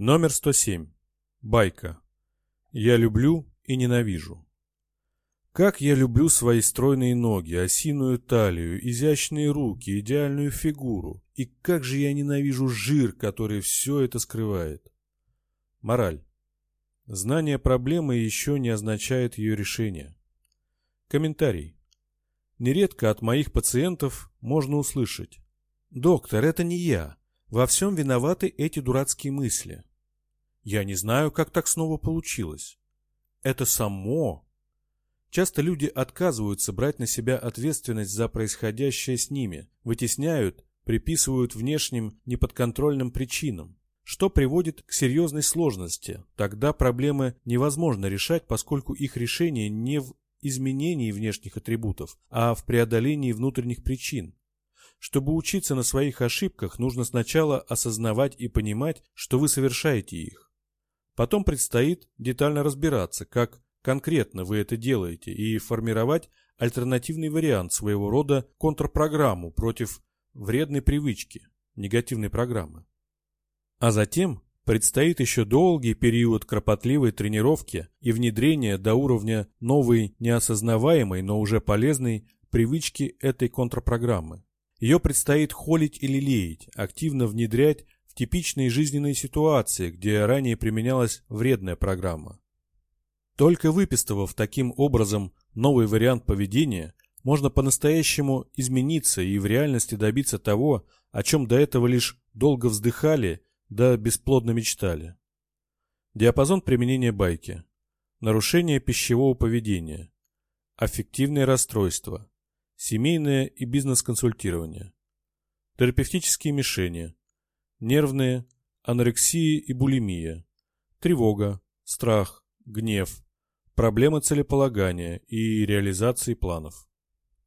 Номер 107. Байка. Я люблю и ненавижу. Как я люблю свои стройные ноги, осиную талию, изящные руки, идеальную фигуру. И как же я ненавижу жир, который все это скрывает. Мораль. Знание проблемы еще не означает ее решение. Комментарий. Нередко от моих пациентов можно услышать. «Доктор, это не я. Во всем виноваты эти дурацкие мысли. Я не знаю, как так снова получилось. Это само. Часто люди отказываются брать на себя ответственность за происходящее с ними, вытесняют, приписывают внешним неподконтрольным причинам, что приводит к серьезной сложности. Тогда проблемы невозможно решать, поскольку их решение не в изменении внешних атрибутов, а в преодолении внутренних причин. Чтобы учиться на своих ошибках, нужно сначала осознавать и понимать, что вы совершаете их. Потом предстоит детально разбираться, как конкретно вы это делаете, и формировать альтернативный вариант своего рода контрпрограмму против вредной привычки, негативной программы. А затем предстоит еще долгий период кропотливой тренировки и внедрения до уровня новой неосознаваемой, но уже полезной привычки этой контрпрограммы. Ее предстоит холить или лелеять, активно внедрять типичные жизненные ситуации, где ранее применялась вредная программа. Только выпистывав таким образом новый вариант поведения, можно по-настоящему измениться и в реальности добиться того, о чем до этого лишь долго вздыхали да бесплодно мечтали. Диапазон применения байки. Нарушение пищевого поведения. Аффективные расстройства. Семейное и бизнес-консультирование. Терапевтические мишени. Нервные, анорексия и булимия. Тревога, страх, гнев, проблемы целеполагания и реализации планов.